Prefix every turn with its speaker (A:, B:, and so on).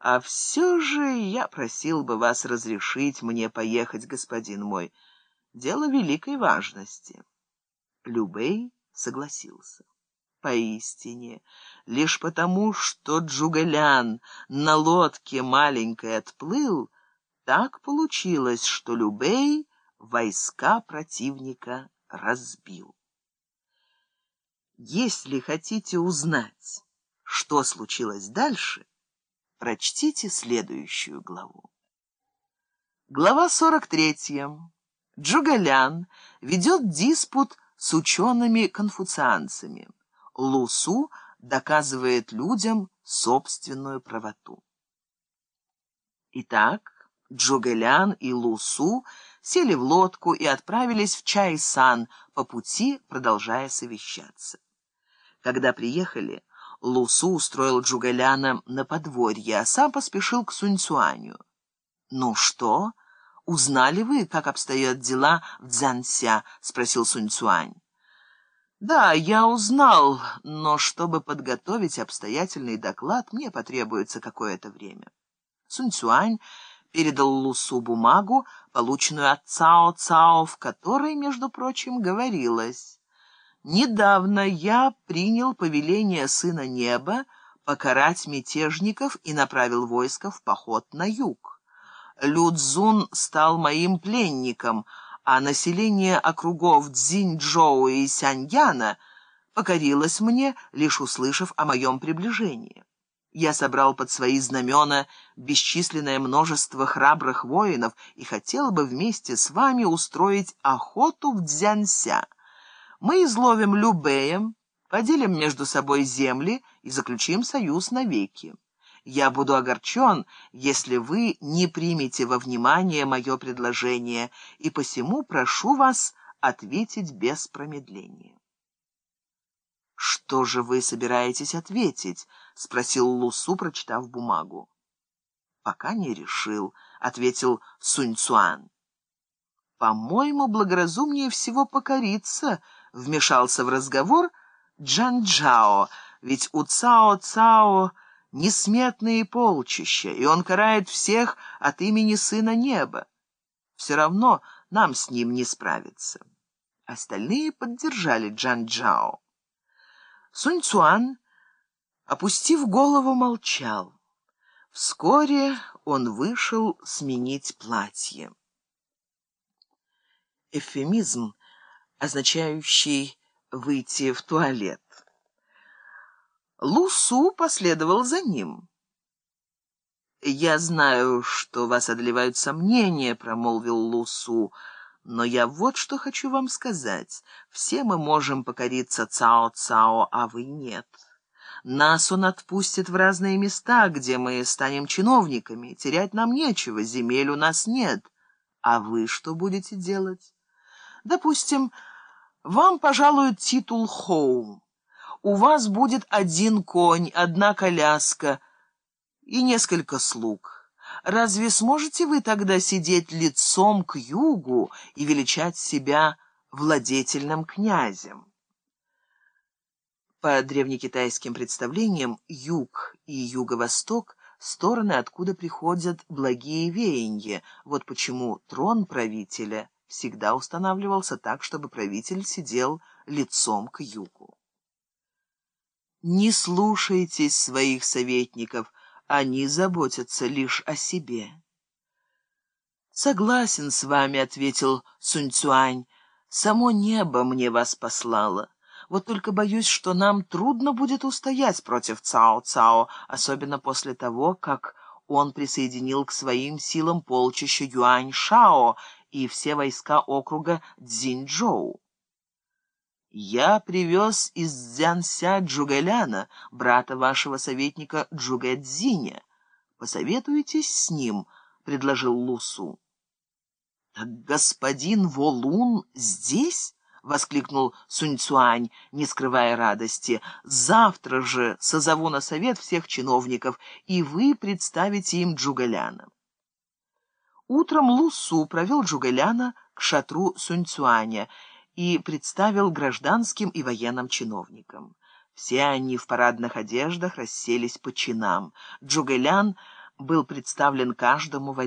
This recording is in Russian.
A: А все же я просил бы вас разрешить мне поехать, господин мой. Дело великой важности. Любей согласился. Поистине, лишь потому, что Джугалян на лодке маленькой отплыл, так получилось, что Любей войска противника разбил. Если хотите узнать, что случилось дальше, прочтите следующую главу. Глава 43. Джугалян ведет диспут с учеными-конфуцианцами. Лусу доказывает людям собственную правоту. Итак, Джугалян и Лусу сели в лодку и отправились в Чайсан, по пути продолжая совещаться. Когда приехали, Лусу устроил Джугаляна на подворье, а сам поспешил к Суньцуаню. «Ну что, узнали вы, как обстоят дела в Цзянся?» — спросил Суньцуань. «Да, я узнал, но чтобы подготовить обстоятельный доклад, мне потребуется какое-то время». Суньцуань передал Лусу бумагу, полученную от Цао Цао, в которой, между прочим, говорилось... Недавно я принял повеление Сына Неба покарать мятежников и направил войско в поход на юг. Людзун стал моим пленником, а население округов Цзиньчжоу и Сяньяна покорилось мне, лишь услышав о моем приближении. Я собрал под свои знамена бесчисленное множество храбрых воинов и хотел бы вместе с вами устроить охоту в Дзянся. Мы изловим Любея, поделим между собой земли и заключим союз навеки. Я буду огорчен, если вы не примете во внимание мое предложение, и посему прошу вас ответить без промедления. «Что же вы собираетесь ответить?» — спросил Лусу, прочитав бумагу. «Пока не решил», — ответил Сунь Цуан. «По-моему, благоразумнее всего покориться», — вмешался в разговор Джан Джао, ведь у Цао Цао несметные полчища, и он карает всех от имени Сына Неба. Все равно нам с ним не справиться. Остальные поддержали Джан Джао. Сунь Цуан, опустив голову, молчал. Вскоре он вышел сменить платье. Эвфемизм означающий «выйти в туалет». Лусу последовал за ним. «Я знаю, что вас одолевают сомнения», — промолвил Лусу, «но я вот что хочу вам сказать. Все мы можем покориться Цао-Цао, а вы нет. Нас он отпустит в разные места, где мы станем чиновниками. Терять нам нечего, земель у нас нет. А вы что будете делать? Допустим, вам пожалуют титул Хоум. У вас будет один конь, одна коляска и несколько слуг. Разве сможете вы тогда сидеть лицом к югу и величать себя владетельным князем? По древнекитайским представлениям, юг и юго-восток — стороны, откуда приходят благие веяния. Вот почему трон правителя — всегда устанавливался так, чтобы правитель сидел лицом к югу. Не слушайтесь своих советников, они заботятся лишь о себе. «Согласен с вами», — ответил Суньцюань, — «само небо мне вас послало. Вот только боюсь, что нам трудно будет устоять против Цао-Цао, особенно после того, как он присоединил к своим силам полчища Юань-Шао и все войска округа Цзиньчжоу. «Я привез из Цзянся Джугэляна, брата вашего советника Джугэцзиня. Посоветуйтесь с ним», — предложил Лусу. «Так господин Волун здесь?» — воскликнул Суньцуань, не скрывая радости. «Завтра же созову на совет всех чиновников, и вы представите им Джугаляна». Утром Лусу провел Джугаляна к шатру Суньцуаня и представил гражданским и военным чиновникам. Все они в парадных одеждах расселись по чинам. Джугэлян был представлен каждому в